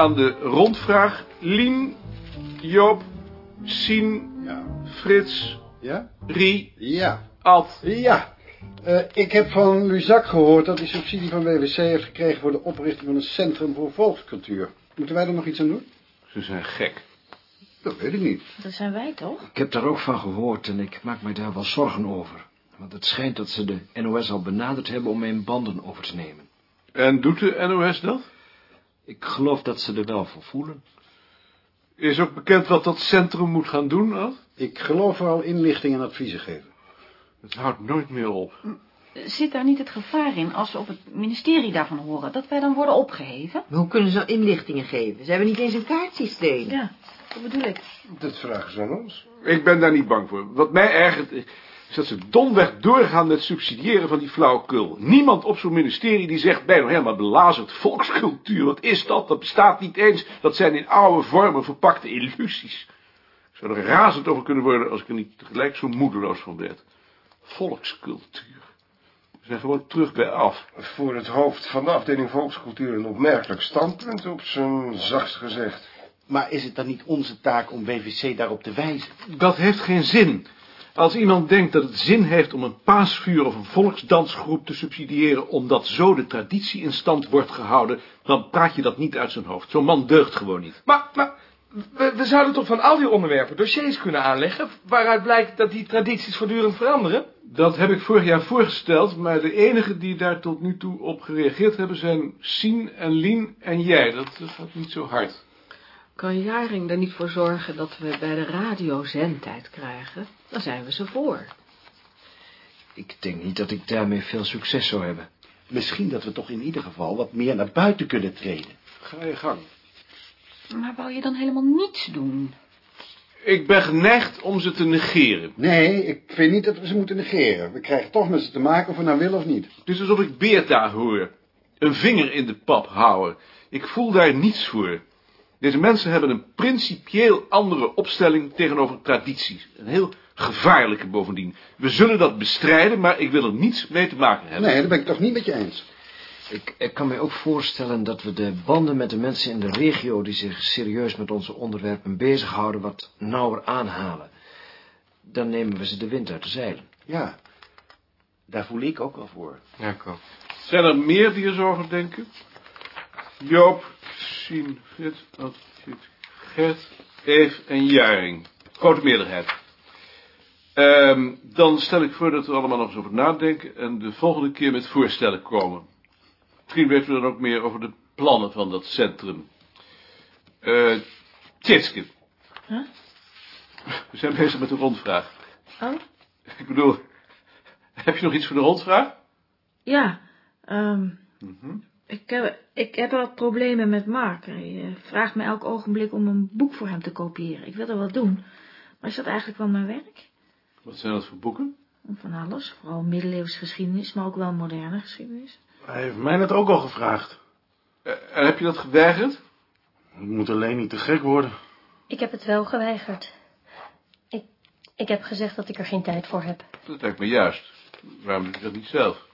Aan de rondvraag. Lien, Joop, Sien, Ja. Frits, Ja? Rie, Ja. Ad. Ja. Eh, ik heb van Luzak gehoord dat hij subsidie van WWC heeft gekregen voor de oprichting van een centrum voor volkscultuur. Moeten wij er nog iets aan doen? Ze zijn gek. Dat weet ik niet. Dat zijn wij toch? Ik heb daar ook van gehoord en ik maak mij daar wel zorgen over. Want het schijnt dat ze de NOS al benaderd hebben om mijn banden over te nemen. En doet de NOS dat? Ik geloof dat ze er wel voor voelen. Is ook bekend wat dat centrum moet gaan doen, Ad? Ik geloof vooral inlichting en adviezen geven. Het houdt nooit meer op. Zit daar niet het gevaar in, als we op het ministerie daarvan horen, dat wij dan worden opgeheven? Maar hoe kunnen ze inlichtingen geven? Ze hebben niet eens een kaartsysteem. Ja, dat bedoel ik. Dat vragen ze aan ons. Ik ben daar niet bang voor. Wat mij ergert is dat ze domweg doorgaan met subsidiëren van die flauwekul. Niemand op zo'n ministerie die zegt bijna helemaal belazerd volkscultuur. Wat is dat? Dat bestaat niet eens. Dat zijn in oude vormen verpakte illusies. Ik zou er razend over kunnen worden als ik er niet tegelijk zo moedeloos van werd. Volkscultuur. We zijn gewoon terug bij af. Voor het hoofd van de afdeling volkscultuur een opmerkelijk standpunt, op zijn zachtst gezegd. Maar is het dan niet onze taak om WVC daarop te wijzen? Dat heeft geen zin. Als iemand denkt dat het zin heeft om een paasvuur of een volksdansgroep te subsidiëren, omdat zo de traditie in stand wordt gehouden, dan praat je dat niet uit zijn hoofd. Zo'n man deugt gewoon niet. Maar, maar we, we zouden toch van al die onderwerpen dossiers kunnen aanleggen... waaruit blijkt dat die tradities voortdurend veranderen? Dat heb ik vorig jaar voorgesteld, maar de enigen die daar tot nu toe op gereageerd hebben zijn Sien en Lien en jij. Dat gaat niet zo hard. Kan Jaring er niet voor zorgen dat we bij de radio zendtijd krijgen? Dan zijn we ze voor. Ik denk niet dat ik daarmee veel succes zou hebben. Misschien dat we toch in ieder geval wat meer naar buiten kunnen treden. Ga je gang. Maar wou je dan helemaal niets doen? Ik ben geneigd om ze te negeren. Nee, ik vind niet dat we ze moeten negeren. We krijgen toch met ze te maken of we nou willen of niet. Het is alsof ik Beerta hoor. Een vinger in de pap houden. Ik voel daar niets voor. Deze mensen hebben een principieel andere opstelling tegenover tradities. Een heel gevaarlijke bovendien. We zullen dat bestrijden, maar ik wil er niets mee te maken hebben. Nee, dat ben ik toch niet met je eens. Ik, ik kan mij ook voorstellen dat we de banden met de mensen in de regio... die zich serieus met onze onderwerpen bezighouden... wat nauwer aanhalen. Dan nemen we ze de wind uit de zeilen. Ja, daar voel ik ook wel voor. Ja, ik ook. Zijn er meer die er zo over denken? Joop, Sien, Gert, Eve en Jaring. Grote meerderheid. Ehm, dan stel ik voor dat we allemaal nog eens over nadenken... en de volgende keer met voorstellen komen. Misschien weten we dan ook meer over de plannen van dat centrum. Eh, Tjitske. Huh? We zijn bezig met de rondvraag. Oh? Ik bedoel, heb je nog iets voor de rondvraag? Ja, ehm, Mhm. Ik, heb, ik heb wat problemen met Mark. Hij eh, vraagt me elk ogenblik om een boek voor hem te kopiëren. Ik wil er wat doen. Maar is dat eigenlijk wel mijn werk? Wat zijn dat voor boeken? Van alles, vooral middeleeuwse geschiedenis, maar ook wel moderne geschiedenis. Hij heeft mij net ook al gevraagd. Eh, en heb je dat geweigerd? Ik moet alleen niet te gek worden. Ik heb het wel geweigerd. Ik, ik heb gezegd dat ik er geen tijd voor heb. Dat lijkt me juist. Waarom doe je dat niet zelf?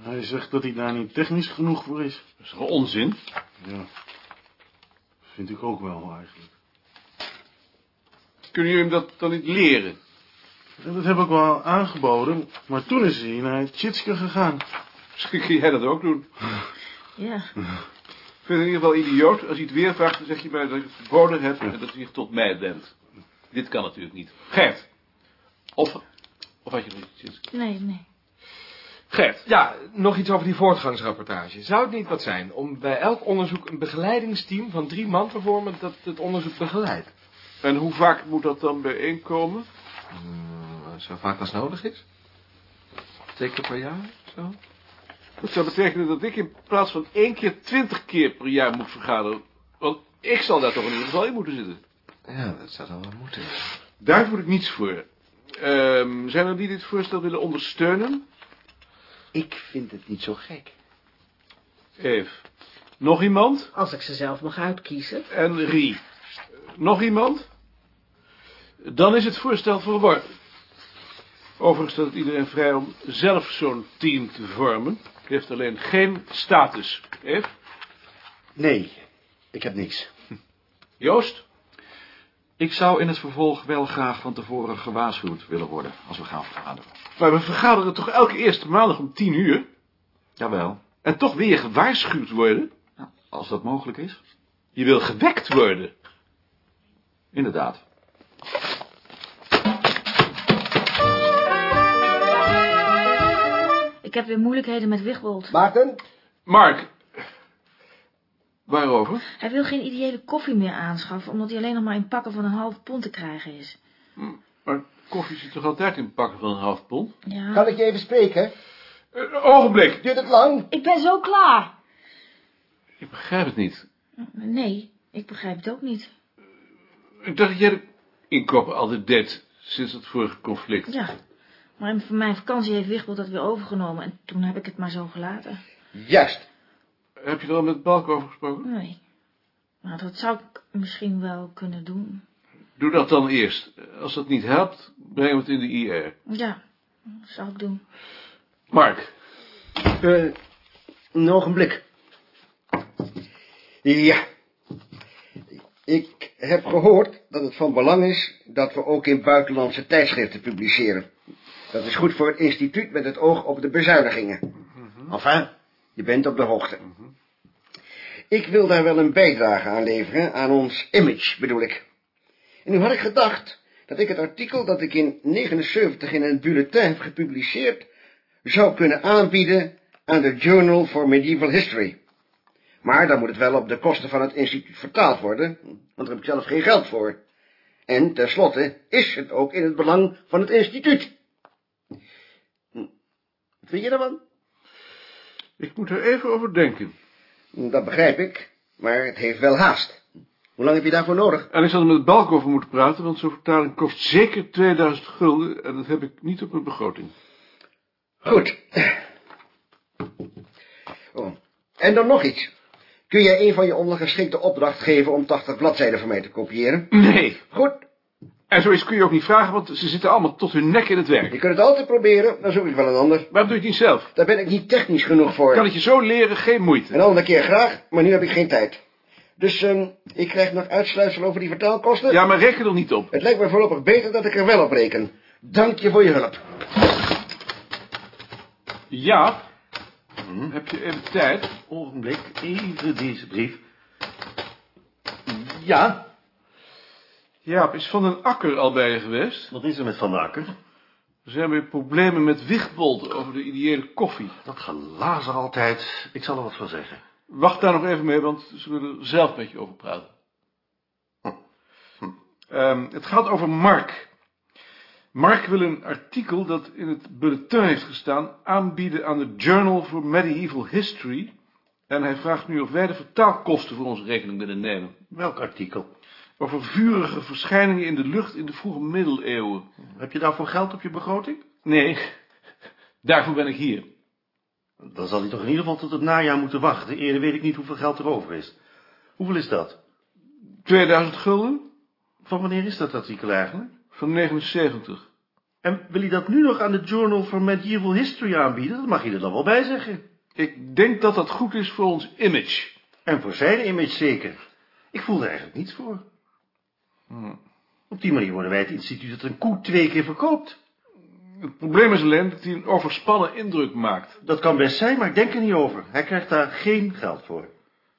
Hij zegt dat hij daar niet technisch genoeg voor is. Dat is toch onzin? Ja, vind ik ook wel eigenlijk. Kunnen jullie hem dat dan niet leren? En dat heb ik wel aangeboden, maar toen is hij naar Tjitske gegaan. Misschien kun jij dat ook doen. Ja, Ik vind het in ieder geval idioot. Als hij het weer vraagt, dan zeg je mij dat ik het verboden heb en dat hij zich tot mij wendt. Dit kan natuurlijk niet. Gert. Of, of had je nog iets? nee, nee. Gert. Ja, nog iets over die voortgangsrapportage. Zou het niet wat zijn om bij elk onderzoek een begeleidingsteam van drie man te vormen dat het onderzoek begeleidt? En hoe vaak moet dat dan bijeenkomen? Hmm, zo vaak als nodig is. Twee keer per jaar, zo. Dat zou betekenen dat ik in plaats van één keer twintig keer per jaar moet vergaderen. Want ik zal daar toch in ieder geval in moeten zitten. Ja, dat zou dan wel moeten. Daar voel ik niets voor. Ehm, zijn er die dit voorstel willen ondersteunen? Ik vind het niet zo gek. Eve. Nog iemand? Als ik ze zelf mag uitkiezen. En Rie. Nog iemand? Dan is het voorstel verworpen. Overigens staat het iedereen vrij om zelf zo'n team te vormen. Het heeft alleen geen status. Eve? Nee, Ik heb niks. Joost? Ik zou in het vervolg wel graag van tevoren gewaarschuwd willen worden als we gaan vergaderen. Maar we vergaderen toch elke eerste maandag om tien uur? Jawel, En toch wil je gewaarschuwd worden? als dat mogelijk is. Je wil gewekt worden. Inderdaad. Ik heb weer moeilijkheden met Wigbold. Maarten? Mark. Waarover? Hij wil geen ideële koffie meer aanschaffen, omdat hij alleen nog maar in pakken van een half pond te krijgen is. Maar koffie zit toch altijd in pakken van een half pond? Ja. Kan ik je even spreken? Een ogenblik. Duurt het lang? Ik ben zo klaar. Ik begrijp het niet. Nee, ik begrijp het ook niet. Ik dacht dat jij de inkopen altijd deed sinds het vorige conflict. Ja, maar in- van mijn vakantie heeft Wigbold dat weer overgenomen en toen heb ik het maar zo gelaten. Juist. Heb je er al met Balk over gesproken? Nee. Maar dat zou ik misschien wel kunnen doen. Doe dat dan eerst. Als dat niet helpt, breng het in de IR. Ja, dat zou ik doen. Mark. Eh, een ogenblik. Ja. Ik heb gehoord dat het van belang is dat we ook in buitenlandse tijdschriften publiceren. Dat is goed voor het instituut met het oog op de bezuinigingen. Enfin, je bent op de hoogte. Ik wil daar wel een bijdrage aan leveren, aan ons image bedoel ik. En nu had ik gedacht dat ik het artikel dat ik in 79 in een bulletin heb gepubliceerd, zou kunnen aanbieden aan de Journal for Medieval History. Maar dan moet het wel op de kosten van het instituut vertaald worden, want daar heb ik zelf geen geld voor. En tenslotte is het ook in het belang van het instituut. Hm. Vind je daarvan? Ik moet er even over denken. Dat begrijp ik, maar het heeft wel haast. Hoe lang heb je daarvoor nodig? En ik zal er met Balk over moeten praten, want zo'n vertaling kost zeker 2000 gulden en dat heb ik niet op mijn begroting. Goed. Oh. En dan nog iets. Kun jij een van je ondergeschikte opdracht geven om 80 bladzijden voor mij te kopiëren? Nee. Goed. En zoiets kun je ook niet vragen, want ze zitten allemaal tot hun nek in het werk. Je kunt het altijd proberen, dan zoek ik wel een ander. Waarom doe je het niet zelf? Daar ben ik niet technisch genoeg voor. Kan het je zo leren, geen moeite. Een andere keer graag, maar nu heb ik geen tijd. Dus ehm, ik krijg nog uitsluitsel over die vertaalkosten. Ja, maar reken er niet op. Het lijkt me voorlopig beter dat ik er wel op reken. Dank je voor je hulp. Ja. Heb je even tijd? Ogenblik, even deze brief. Ja, Jaap, is Van den Akker al bij je geweest? wat is er met Van der Akker? Er zijn weer problemen met Wichtbold over de ideële koffie. Dat gelazer altijd. Ik zal er wat van zeggen. Wacht daar nog even mee, want ze willen er zelf met je over praten. Ehm, het gaat over Mark. Mark wil een artikel dat in het bulletin heeft gestaan aanbieden aan de Journal for Medieval History. En hij vraagt nu of wij de vertaalkosten voor onze rekening willen nemen. Welk artikel? Over vurige verschijningen in de lucht in de vroege middeleeuwen. Heb je daarvoor geld op je begroting? Nee, daarvoor ben ik hier. Dan zal hij toch in ieder geval tot het najaar moeten wachten. Eerder weet ik niet hoeveel geld er over is. Hoeveel is dat? 2000 gulden Van wanneer is dat artikel eigenlijk? van 79. En wil hij dat nu nog aan de Journal for Medieval History aanbieden? Dat mag je er dan wel bij zeggen. Ik denk dat dat goed is voor ons image. En voor zijn image zeker. Ik voel er eigenlijk niets voor. Op die manier worden wij het instituut dat een koe twee keer verkoopt. Het probleem is alleen dat hij een overspannen indruk maakt. Dat kan best zijn, maar denk er niet over. Hij krijgt daar geen geld voor.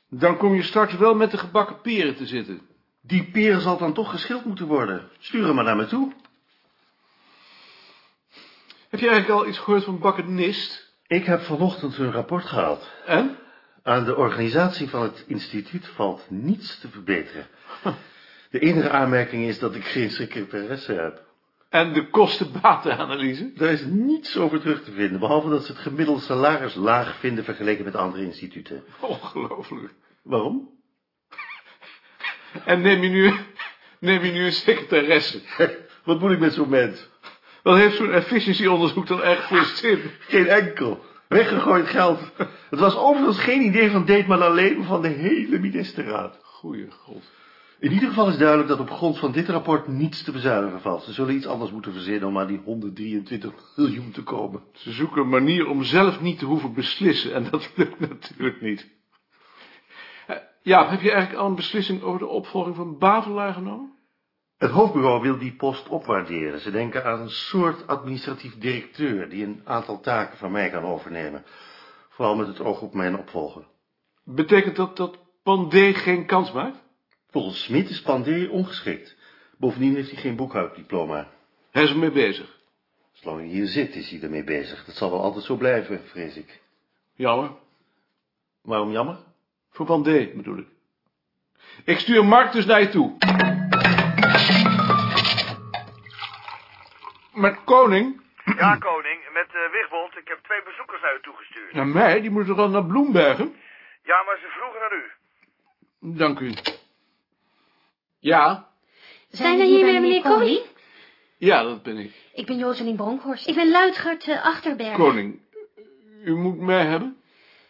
Dan kom je straks wel met de gebakken peren te zitten. Die peren zal dan toch geschild moeten worden. Stuur hem maar naar me toe. Heb je eigenlijk al iets gehoord van bakkenist? Ik heb vanochtend hun rapport gehaald. En? Aan de organisatie van het instituut valt niets te verbeteren. De enige aanmerking is dat ik geen secretaresse heb. En de kosten-batenanalyse? Daar is niets over terug te vinden, behalve dat ze het gemiddelde salaris laag vinden vergeleken met andere instituten. Ongelooflijk. Waarom? En neem je nu, neem je nu een secretaresse? Wat moet ik met zo'n mens? Wat heeft zo'n efficiëntieonderzoek dan echt voor zin? Geen enkel. Weggegooid geld. Het was overigens geen idee van Deetman alleen, maar van de hele ministerraad. Goeie god. In ieder geval is duidelijk dat op grond van dit rapport niets te bezuinigen valt. Ze zullen iets anders moeten verzinnen om aan die 123 miljoen te komen. Ze zoeken een manier om zelf niet te hoeven beslissen en dat lukt natuurlijk niet. Eh, Ja, heb je eigenlijk al een beslissing over de opvolging van Bavelaar genomen? Het hoofdbureau wil die post opwaarderen. Ze denken aan een soort administratief directeur... die een aantal taken van mij kan overnemen. Vooral met het oog op mijn opvolger. Betekent dat dat Pandé geen kans maakt? Volgens Smit is Pandé ongeschikt. Bovendien heeft hij geen boekhouddiploma. Hij is ermee bezig. Zolang hij hier zit, is hij ermee bezig. Dat zal wel altijd zo blijven, vrees ik. Jammer. Waarom jammer? Voor Pandé, bedoel ik. Ik stuur Mark dus naar je toe. Met Koning? Ja, koning, met uh, Wigbold. Ik heb twee bezoekers naar u toegestuurd. Naar mij? Die moeten dan naar Bloembergen? Ja, maar ze vroegen naar u. Dank u. Ja? Zijn we hier bij meneer Koning? Ja, dat ben ik. Ik ben Joselien Bronkhorst. Ik ben Luidgert uh, Achterberg. Koning, u moet mij hebben?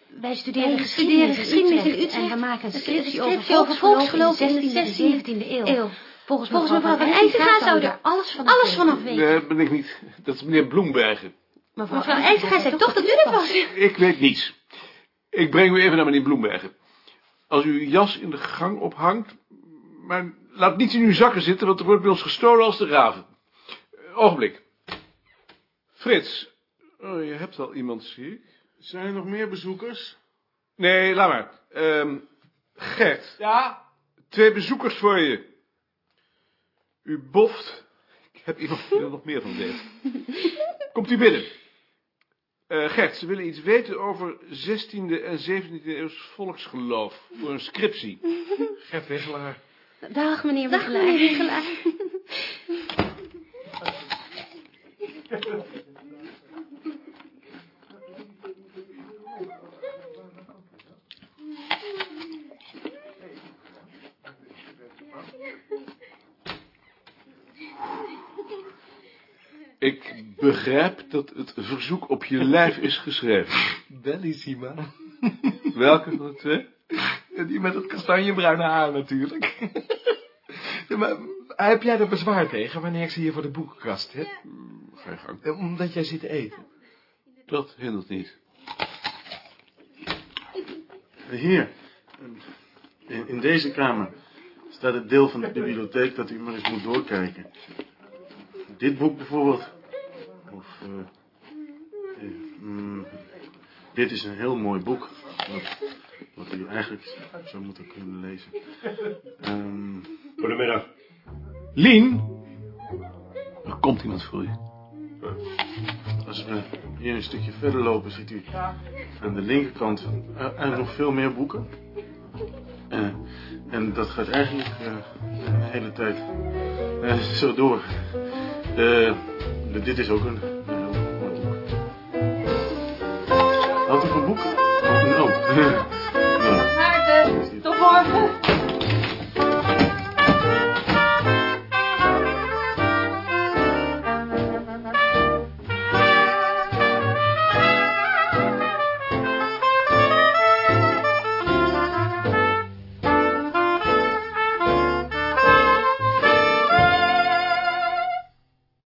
Wij studeren, Wij geschiedenis, geschiedenis in Utrecht, en we maken een scriptie, over, over volksgeloof in de 16e en 17e eeuw. eeuw. Volgens, Volgens mevrouw Van Eijtinga zou er alles vanaf, alles vanaf weten. Nee, dat ben ik niet. Dat is meneer Bloembergen. Mevrouw, mevrouw Eijtinga zei toch dat u het was? Ik weet niets. Ik breng u even naar meneer Bloembergen. Als u uw jas in de gang ophangt, maar laat niets in uw zakken zitten, want er wordt bij ons gestolen als de raven. Ogenblik. Frits. Oh, je hebt al iemand, zie ik. Zijn er nog meer bezoekers? Nee, laat maar. Um, Gert. Ja? Twee bezoekers voor je. U boft. Ik heb iemand die er nog meer van weet. Komt u binnen. Uh, Gert, ze willen iets weten over 16e en 17e eeuws volksgeloof. Voor een scriptie. Gert Wegelaar. Dag, meneer Dag, meneer. Ik begrijp dat het verzoek op je lijf is geschreven. Bellissima. Welke van de twee? Die met het kastanjebruine haar natuurlijk. Maar heb jij er bezwaar tegen wanneer ik ze hier voor de boekenkast heb? Ga je gang. Omdat jij zit te eten. Dat hindert niet. Hier, in, in deze kamer staat het deel van de bibliotheek dat u maar eens moet doorkijken. Dit boek bijvoorbeeld. Of, uh, uh, mm, dit is een heel mooi boek. Wat, wat u eigenlijk zou moeten kunnen lezen. Um, Goedemiddag. Lien? Er komt iemand voor u. Als we hier een stukje verder lopen, ziet u aan de linkerkant uh, eigenlijk nog veel meer boeken. Uh, en dat gaat eigenlijk uh, de hele tijd zo door. Dit is ook een, een heel mooi boek. Houdt u van boeken? Oh, no.